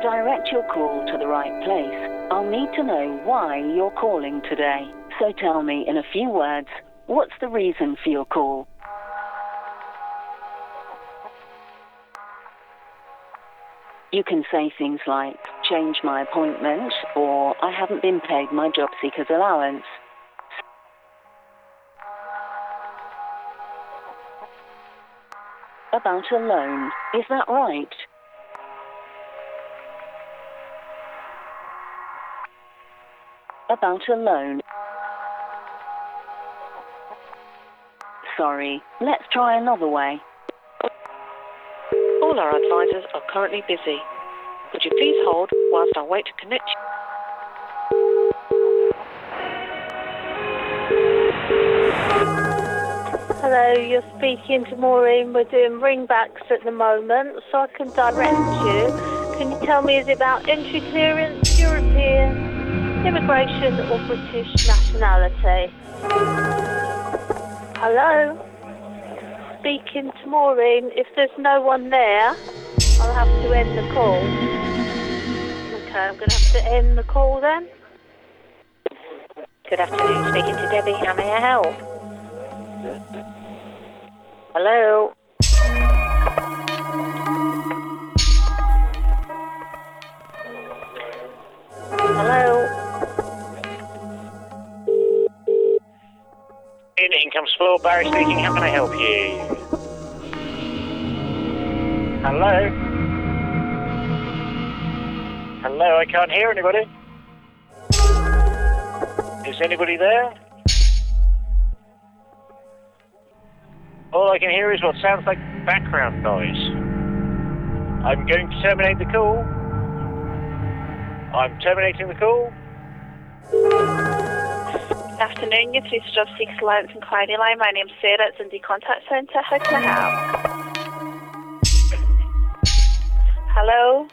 direct your call to the right place, I'll need to know why you're calling today. So tell me in a few words, what's the reason for your call? You can say things like, change my appointment, or I haven't been paid my job seeker's allowance. About a loan, is that right? About a loan. Sorry, let's try another way. All our advisors are currently busy. Could you please hold whilst I wait to connect you? Hello, you're speaking to Maureen. We're doing ringbacks at the moment, so I can direct you. Can you tell me, is it about entry clearance, European, immigration, or British nationality? Hello? Speaking to Maureen. If there's no one there, I'll have to end the call. Okay, I'm going to have to end the call then. Good afternoon, speaking to Debbie. How may I help? Hello? Hello? Floor, Barry speaking. How can I help you? Hello? Hello, I can't hear anybody. Is anybody there? All I can hear is what sounds like background noise. I'm going to terminate the call. I'm terminating the call. Good afternoon, you're through Job Seekers Allowance Inquiry Line. My name's Sarah, it's in the contact centre. How can I help? Hello?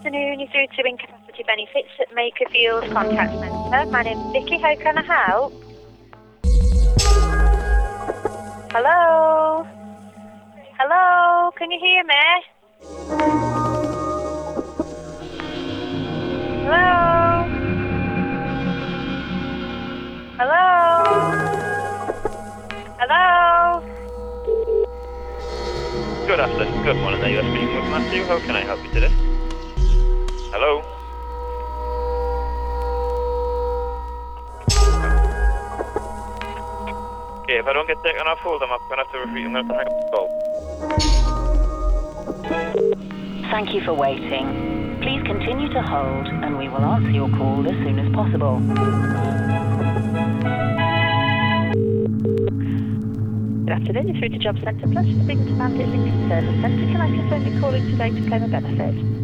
Good afternoon, you're through to Incapacity Benefits at Makerfield Contact Centre. My name's Vicky. How can I help? Hello? Hello? Can you hear me? Hello? Hello? Hello? Good afternoon. Good morning there. You're speaking with Matthew. How can I help you today? Hello? Okay, if I don't get taken off hold, I'm going to have to repeat. I'm going to have to hang up the call. Thank you for waiting. Please continue to hold and we will answer your call as soon as possible. Good afternoon, you're through to Job Centre Plus. You're speaking to Bandit Lincoln Service Centre. Can I confirm you're calling today to claim a benefit?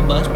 El abismo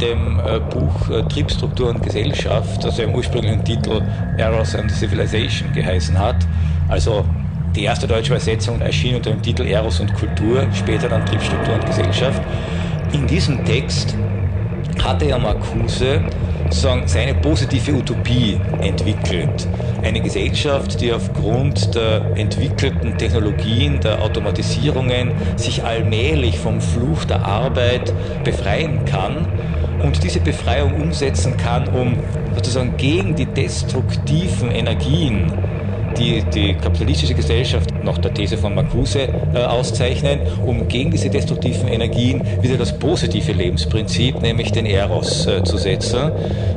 dem äh, Buch äh, Triebstruktur und Gesellschaft, das ja im ursprünglichen Titel Eros and Civilization geheißen hat. Also die erste deutsche Übersetzung erschien unter dem Titel Eros und Kultur, später dann Triebstruktur und Gesellschaft. In diesem Text hatte ja Marcuse seine positive Utopie entwickelt. Eine Gesellschaft, die aufgrund der entwickelten Technologien, der Automatisierungen sich allmählich vom Fluch der Arbeit befreien kann und diese Befreiung umsetzen kann, um sozusagen gegen die destruktiven Energien die die kapitalistische Gesellschaft nach der These von Marcuse äh, auszeichnen, um gegen diese destruktiven Energien wieder das positive Lebensprinzip, nämlich den Eros, äh, zu setzen.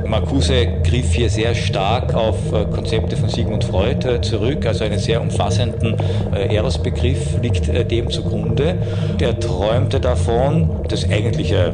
Marcuse griff hier sehr stark auf äh, Konzepte von Sigmund Freud äh, zurück, also einen sehr umfassenden äh, Eros-Begriff liegt äh, dem zugrunde. Er träumte davon, das eigentliche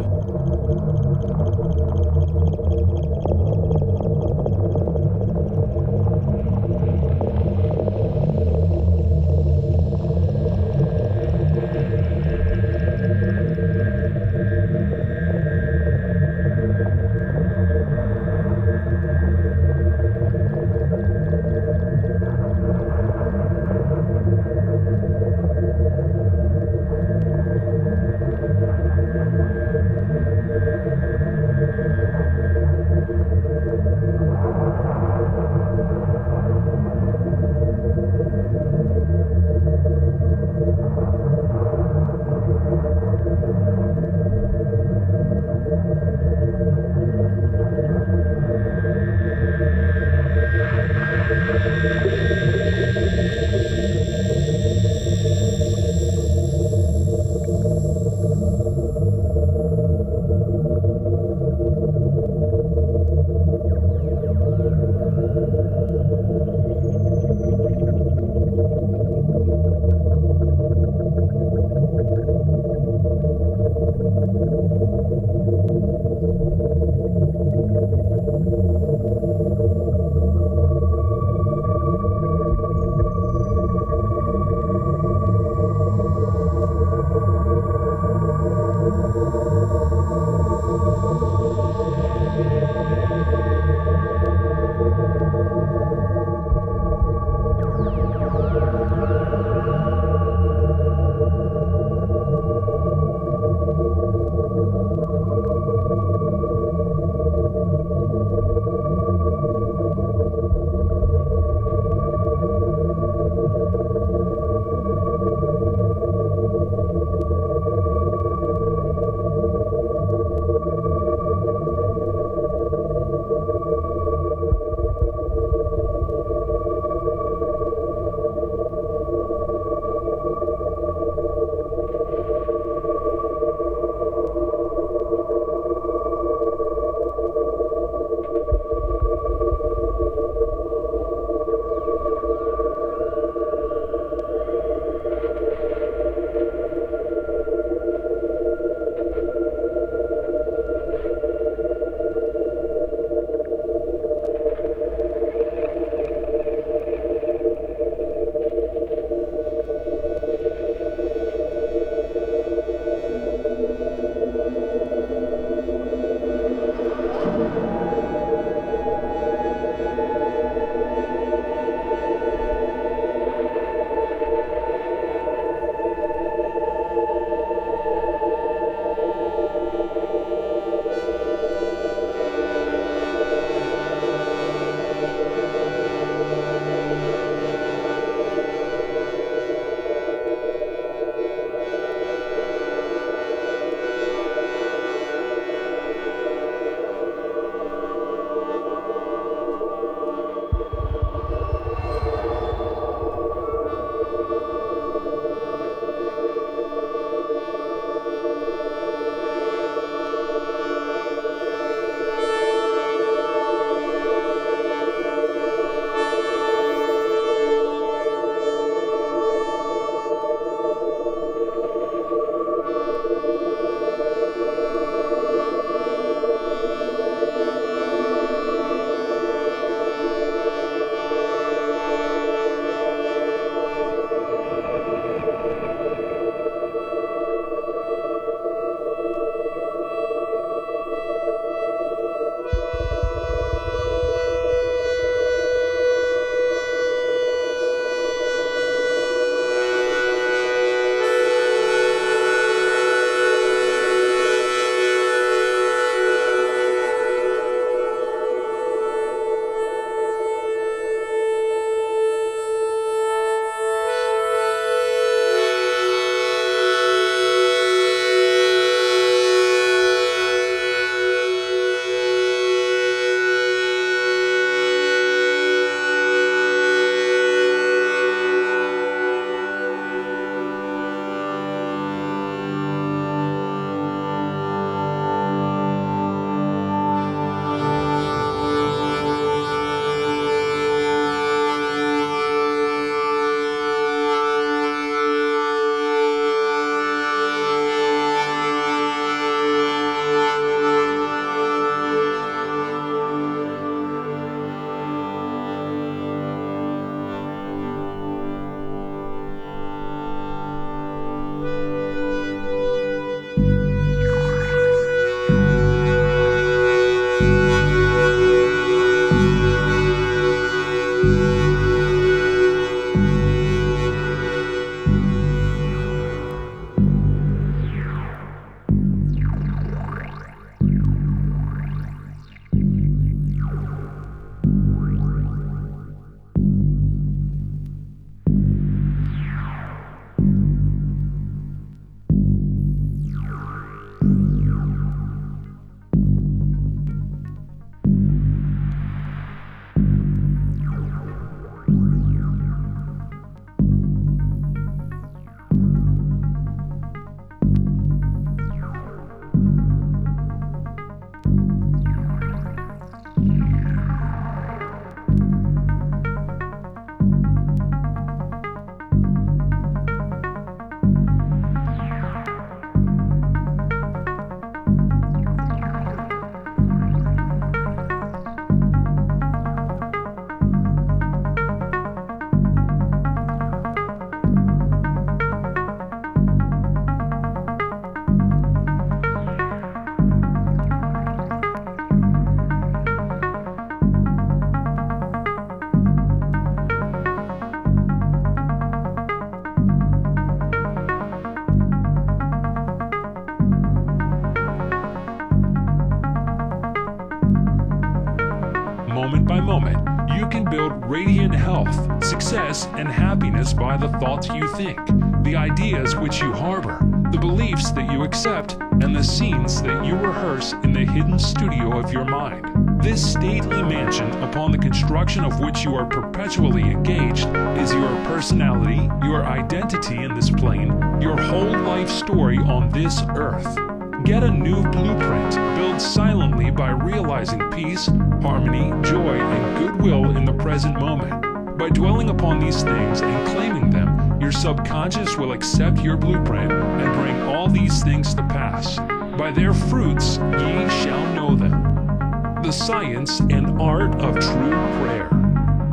radiant health, success, and happiness by the thoughts you think, the ideas which you harbor, the beliefs that you accept, and the scenes that you rehearse in the hidden studio of your mind. This stately mansion, upon the construction of which you are perpetually engaged, is your personality, your identity in this plane, your whole life story on this earth. Get a new blueprint build silently by realizing peace, harmony, joy, and goodwill in the present moment. By dwelling upon these things and claiming them, your subconscious will accept your blueprint and bring all these things to pass. By their fruits ye shall know them. The science and art of true prayer.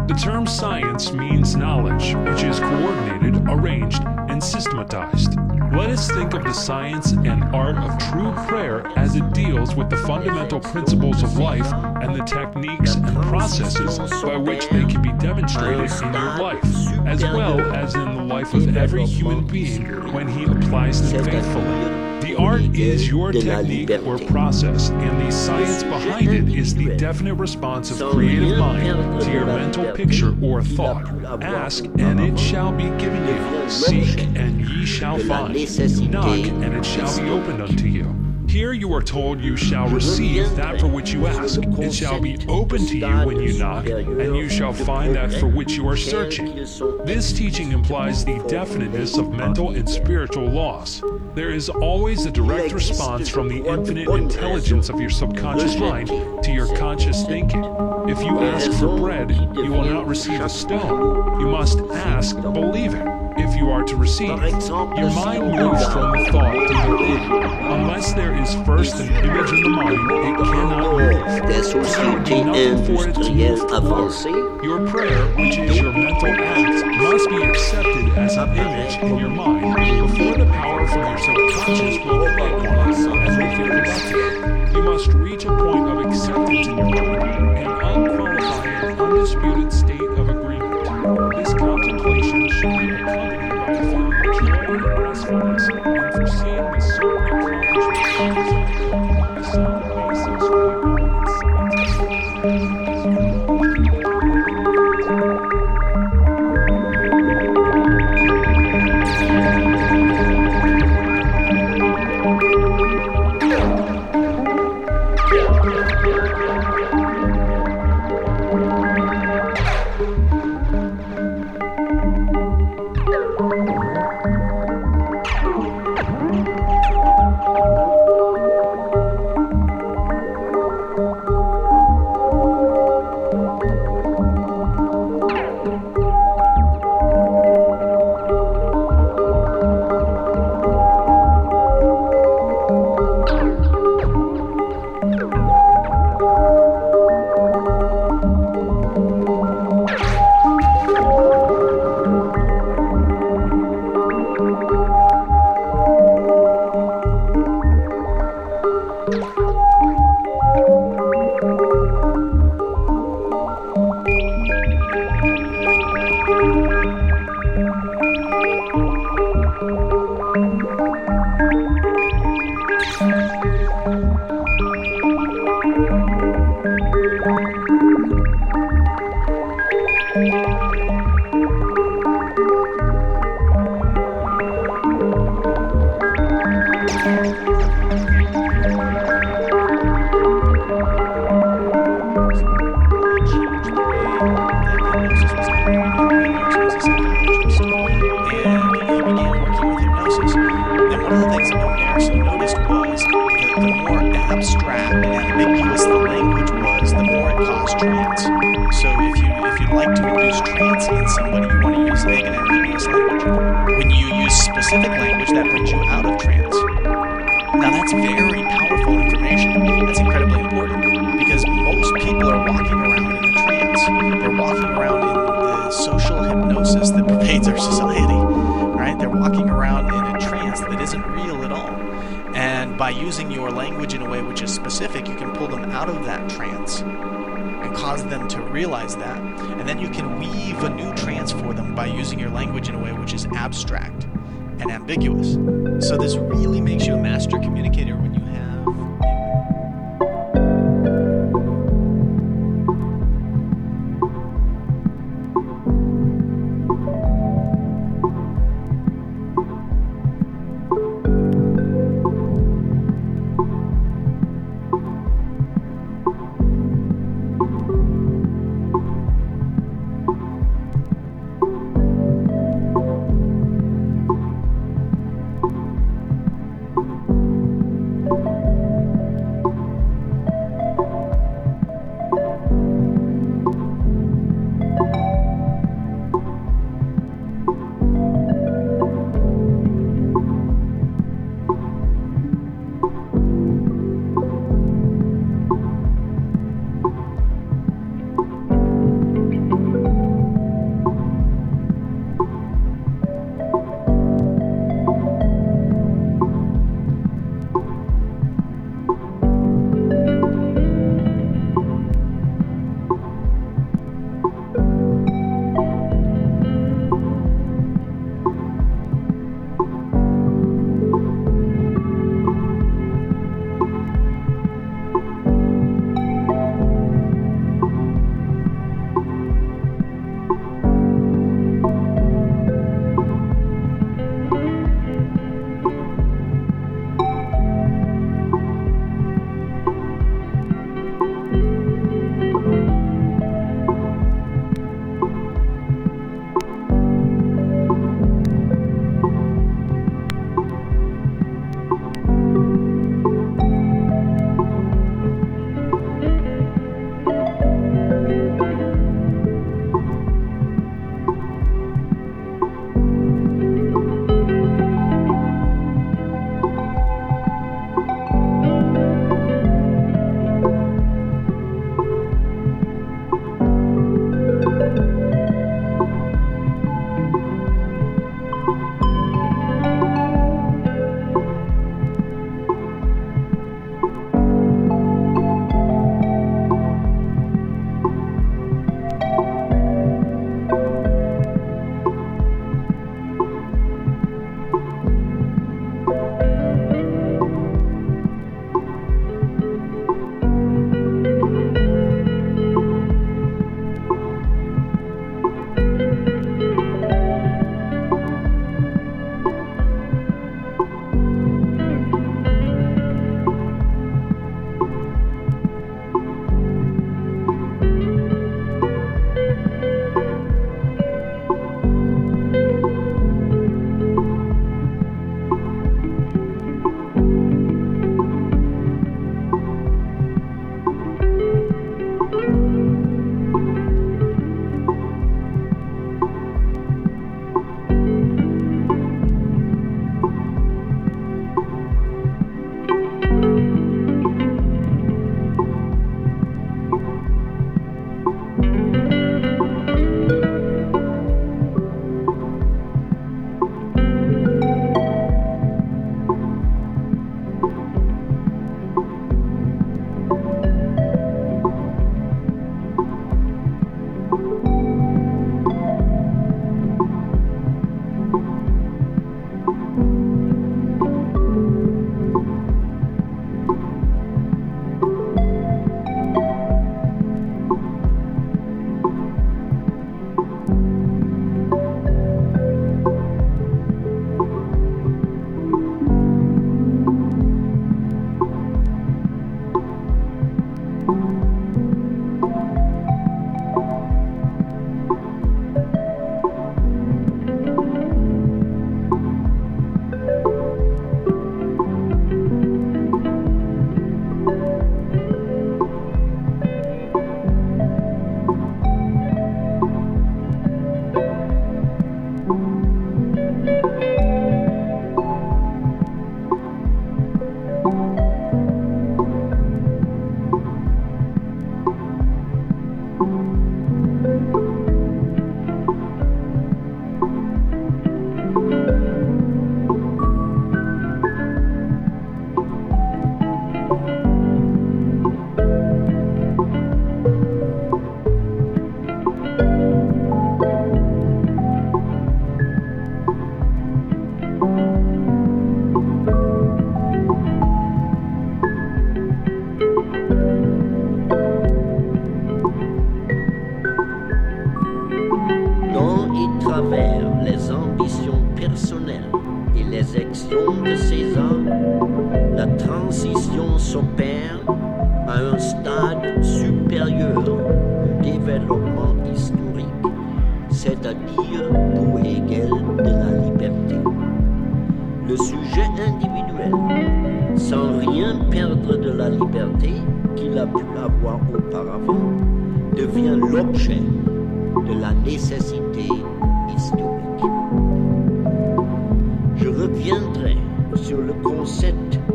The term science means knowledge, which is coordinated, arranged, and systematized. Let us think of the science and art of true prayer as it deals with the fundamental principles of life and the techniques and processes by which they can be demonstrated in your life, as well as in the life of every human being when he applies them faithfully. The art is your technique or process, and the science behind it is the definite response of creative mind to your mental picture or thought. Ask, and it shall be given you. Seek, and ye shall find. Knock, and it shall be opened unto you. Here you are told you shall receive that for which you ask. It shall be open to you when you knock, and you shall find that for which you are searching. This teaching implies the definiteness of mental and spiritual laws. There is always a direct response from the infinite intelligence of your subconscious mind to your conscious thinking. If you ask for bread, you will not receive a stone. You must ask, believing. If you are to receive, your mind moves from the thought to the thing. Unless there is first an image in the mind, it cannot move. Des sociétés industrielles avancées, Your prayer, which is your mental act, must be accepted as an image in your mind before the power from your subconscious will play upon it and make it productive. You must reach a point of acceptance in your mind, an unqualified undisputed state of agreement. This contemplation should be and by using your language in a way which is specific, you can pull them out of that trance and cause them to realize that. And then you can weave a new trance for them by using your language in a way which is abstract and ambiguous. So this really makes you a master communicator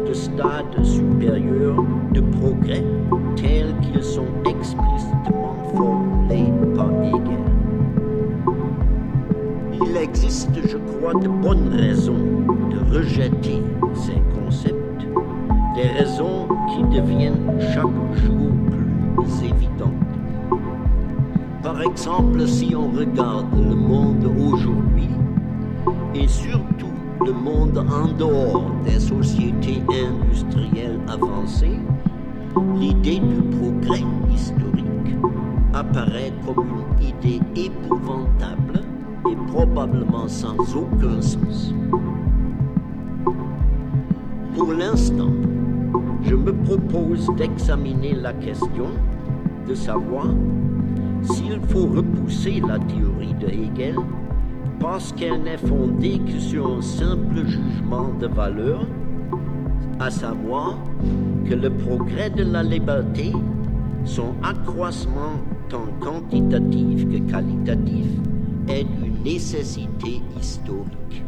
de stade supérieur de progrès tels qu'ils sont explicitement formulés par Hegel. Il existe, je crois, de bonnes raisons de rejeter ces concepts, des raisons qui deviennent chaque jour plus évidentes. Par exemple, si on regarde le monde aujourd'hui, et surtout le monde en dehors des sociétés industrielles avancées, l'idée du progrès historique apparaît comme une idée épouvantable et probablement sans aucun sens. Pour l'instant, je me propose d'examiner la question de savoir s'il faut repousser la théorie de Hegel parce qu'elle n'est fondée que sur un simple jugement de valeur, à savoir que le progrès de la liberté, son accroissement tant quantitatif que qualitatif, est une nécessité historique.